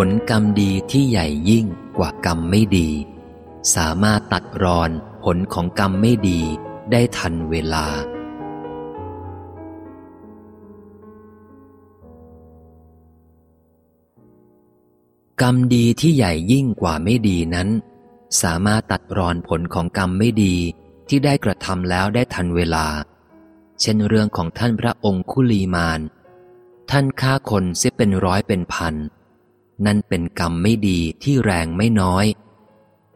ผลกรรมดีที่ใหญ่ยิ่งกว่ากรรมไม่ดี สามารถตัดรอนผลของกรรมไม่ดีได้ทันเวลา กรรมดีที่ใหญ่ยิ่งกว่าไม่ดีนั้น สามารถตัดรอนผลของกรรมไม่ดีที่ได้กระทำแล้วได้ทันเวลา เช่นเรื่องของท่านพระองคุลีมาน ท่านฆ่าคนเสียเป็นร้อยเป็นพัน นั่นเป็นกรรมไม่ดีที่แรงไม่น้อย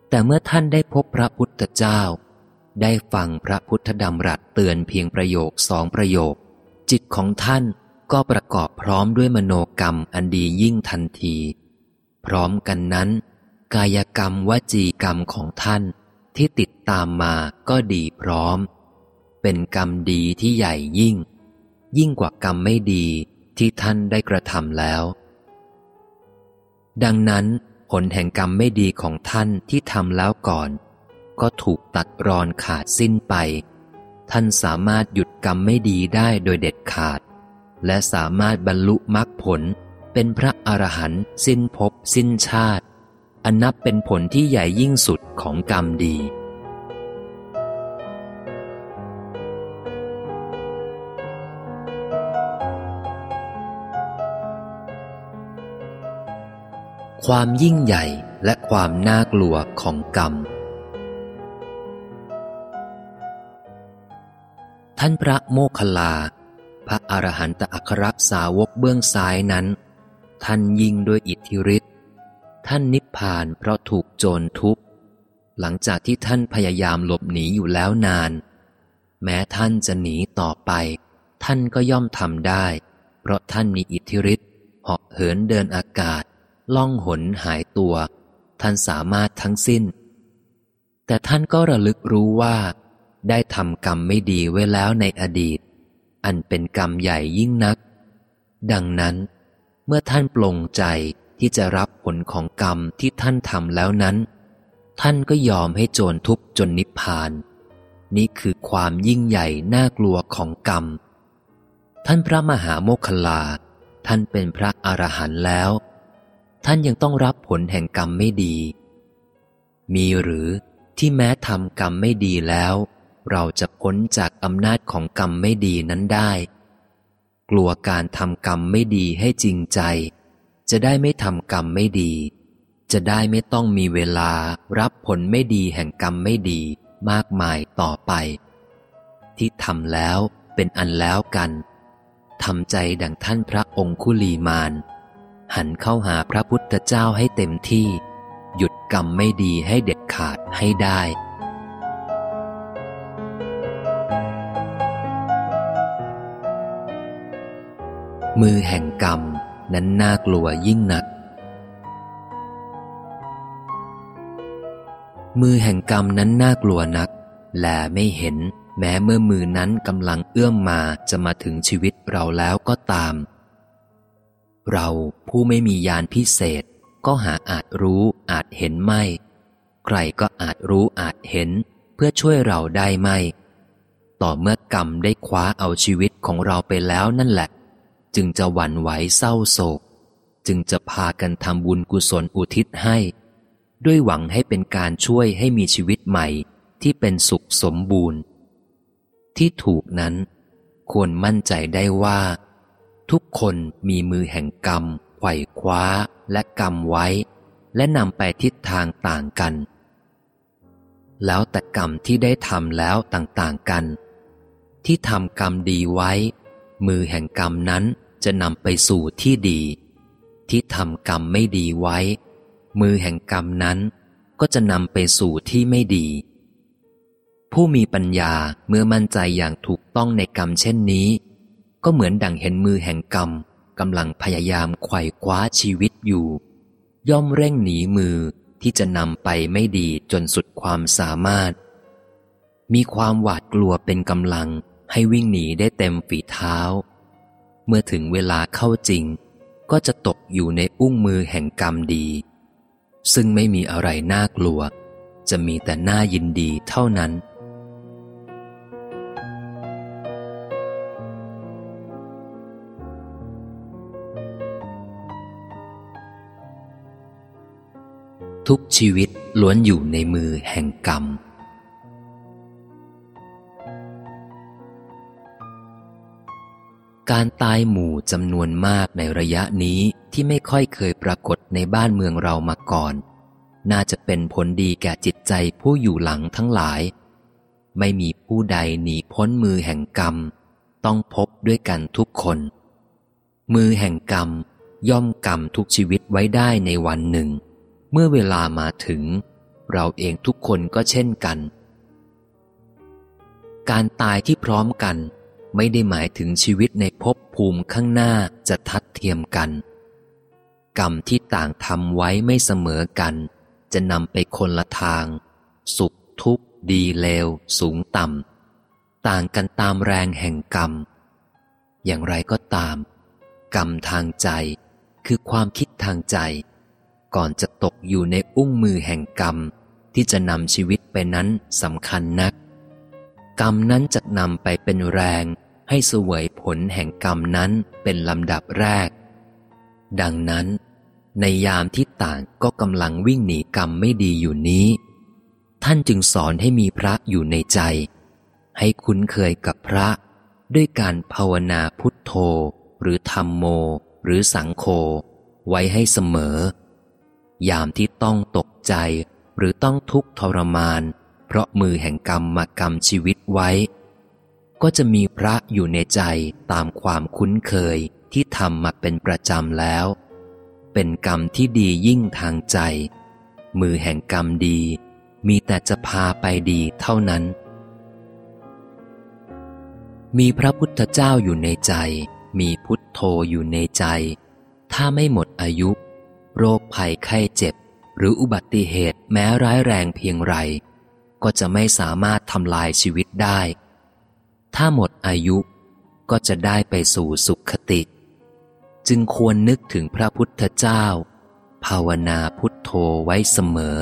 แต่เมื่อท่านได้พบพระพุทธเจ้า ได้ฟังพระพุทธดำรัสเตือนเพียงประโยคสองประโยค จิตของท่านก็ประกอบพร้อมด้วยมโนกรรมอันดียิ่งทันที พร้อมกันนั้น กายกรรมวจีกรรมของท่านที่ติดตามมาก็ดีพร้อม เป็นกรรมดีที่ใหญ่ยิ่ง ยิ่งกว่ากรรมไม่ดีที่ท่านได้กระทำแล้ว ดังนั้น ผลแห่งกรรมไม่ดีของท่านที่ทำแล้วก่อน ก็ถูกตัดรอนขาดสิ้นไป ท่านสามารถหยุดกรรมไม่ดีได้โดยเด็ดขาด และสามารถบรรลุมรรคผลเป็นพระอรหันต์สิ้นภพสิ้นชาติ อันนับเป็นผลที่ใหญ่ยิ่งสุดของกรรมดี ความยิ่งใหญ่และความน่ากลัวของกรรม ท่านพระโมคคัลลา พระอรหันตอัครสาวกเบื้องซ้ายนั้น ท่านยิ่งด้วยอิทธิฤทธิ์ท่านนิพพานเพราะถูกโจรทุบหลังจากที่ท่านพยายามหลบหนีอยู่แล้วนาน แม้ท่านจะหนีต่อไป ท่านก็ย่อมทำได้ เพราะท่านมีอิทธิฤทธิ์เหาะเหินเดินอากาศ ล่องหนหายตัว ท่านสามารถทั้งสิ้น แต่ท่านก็ระลึกรู้ว่า ได้ทำกรรมไม่ดีไว้แล้วในอดีต อันเป็นกรรมใหญ่ยิ่งนัก ดังนั้น เมื่อท่านปลงใจที่จะรับผลของกรรมที่ท่านทำแล้วนั้น ท่านก็ยอมให้โจรทุบจนนิพพาน นี่คือความยิ่งใหญ่น่ากลัวของกรรม ท่านพระมหาโมคคลา ท่านเป็นพระอรหันต์แล้ว ท่านยังต้องรับผลแห่งกรรมไม่ดี มีหรือที่แม้ทำกรรมไม่ดีแล้ว เราจะพ้นจากอำนาจของกรรมไม่ดีนั้นได้ กลัวการทำกรรมไม่ดีให้จริงใจ จะได้ไม่ทำกรรมไม่ดี จะได้ไม่ต้องมีเวลารับผลไม่ดีแห่งกรรมไม่ดีมากมายต่อไป ที่ทำแล้วเป็นอันแล้วกันทำใจดังท่านพระองคุลีมาน หันเข้าหาพระพุทธเจ้าให้เต็มที่ หยุดกรรมไม่ดีให้เด็ดขาดให้ได้มือแห่งกรรมนั้นน่ากลัวยิ่งนัก มือแห่งกรรมนั้นน่ากลัวนัก แลไม่เห็น แม้เมื่อมือนั้นกำลังเอื้อมมาจะมาถึงชีวิตเราแล้วก็ตาม เราผู้ไม่มียานพิเศษ ก็หาอาจรู้อาจเห็นไม่ ใครก็อาจรู้อาจเห็น เพื่อช่วยเราได้ไม่ ต่อเมื่อกรรมได้คว้าเอาชีวิตของเราไปแล้วนั่นแหละ จึงจะหวั่นไหวเศร้าโศก จึงจะพากันทำบุญกุศลอุทิศให้ ด้วยหวังให้เป็นการช่วยให้มีชีวิตใหม่ที่เป็นสุขสมบูรณ์ ที่ถูกนั้นควรมั่นใจได้ว่า ทุกคนมีมือแห่งกรรมไขว่คว้าและกรรมไว้ และนำไปทิศทางต่างกัน แล้วแต่กรรมที่ได้ทำแล้วต่างๆกัน ที่ทำกรรมดีไว้ มือแห่งกรรมนั้นจะนำไปสู่ที่ดี ที่ทำกรรมไม่ดีไว้ มือแห่งกรรมนั้นก็จะนำไปสู่ที่ไม่ดี ผู้มีปัญญาเมื่อมั่นใจอย่างถูกต้องในกรรมเช่นนี้ ก็เหมือนดั่งเห็นมือแห่งกรรมกำลังพยายามไขว่คว้าชีวิตอยู่ ย่อมเร่งหนีมือที่จะนำไปไม่ดีจนสุดความสามารถ มีความหวาดกลัวเป็นกำลังให้วิ่งหนีได้เต็มฝีเท้า เมื่อถึงเวลาเข้าจริง ก็จะตกอยู่ในอุ้งมือแห่งกรรมดี ซึ่งไม่มีอะไรน่ากลัว จะมีแต่น่ายินดีเท่านั้น ทุกชีวิตล้วนอยู่ในมือแห่งกรรม การตายหมู่จำนวนมากในระยะนี้ที่ไม่ค่อยเคยปรากฏในบ้านเมืองเรามาก่อน น่าจะเป็นผลดีแก่จิตใจผู้อยู่หลังทั้งหลาย ไม่มีผู้ใดหนีพ้นมือแห่งกรรม ต้องพบด้วยกันทุกคน มือแห่งกรรมย่อมกรรมทุกชีวิตไว้ได้ในวันหนึ่ง เมื่อเวลามาถึง เราเองทุกคนก็เช่นกัน การตายที่พร้อมกัน ไม่ได้หมายถึงชีวิตในภพภูมิข้างหน้าจะทัดเทียมกัน กรรมที่ต่างทำไว้ไม่เสมอกัน จะนำไปคนละทาง สุขทุกข์ ดีเลว สูงต่ำต่างกันตามแรงแห่งกรรม อย่างไรก็ตาม กรรมทางใจคือความคิดทางใจ ก่อนจะตกอยู่ในอุ้งมือแห่งกรรม ที่จะนำชีวิตไปนั้นสำคัญนัก กรรมนั้นจะนำไปเป็นแรงให้สวยผลแห่งกรรมนั้นเป็นลำดับแรก ดังนั้น ในยามที่ต่างก็กำลังวิ่งหนีกรรมไม่ดีอยู่นี้ ท่านจึงสอนให้มีพระอยู่ในใจ ให้คุ้นเคยกับพระด้วยการภาวนาพุทโธ หรือธรรมโม หรือสังโฆไว้ให้เสมอ ยามที่ต้องตกใจ หรือต้องทุกข์ทรมาน เพราะมือแห่งกรรมมากรรมชีวิตไว้ ก็จะมีพระอยู่ในใจตามความคุ้นเคยที่ทำมาเป็นประจำแล้ว เป็นกรรมที่ดียิ่งทางใจ มือแห่งกรรมดี มีแต่จะพาไปดีเท่านั้น มีพระพุทธเจ้าอยู่ในใจ มีพุทโธอยู่ในใจ ถ้าไม่หมดอายุ โรคภัยไข้เจ็บ หรืออุบัติเหตุแม้ร้ายแรงเพียงไร ก็จะไม่สามารถทำลายชีวิตได้ ถ้าหมดอายุก็จะได้ไปสู่สุขคติ จึงควรนึกถึงพระพุทธเจ้า ภาวนาพุทโธไว้เสมอ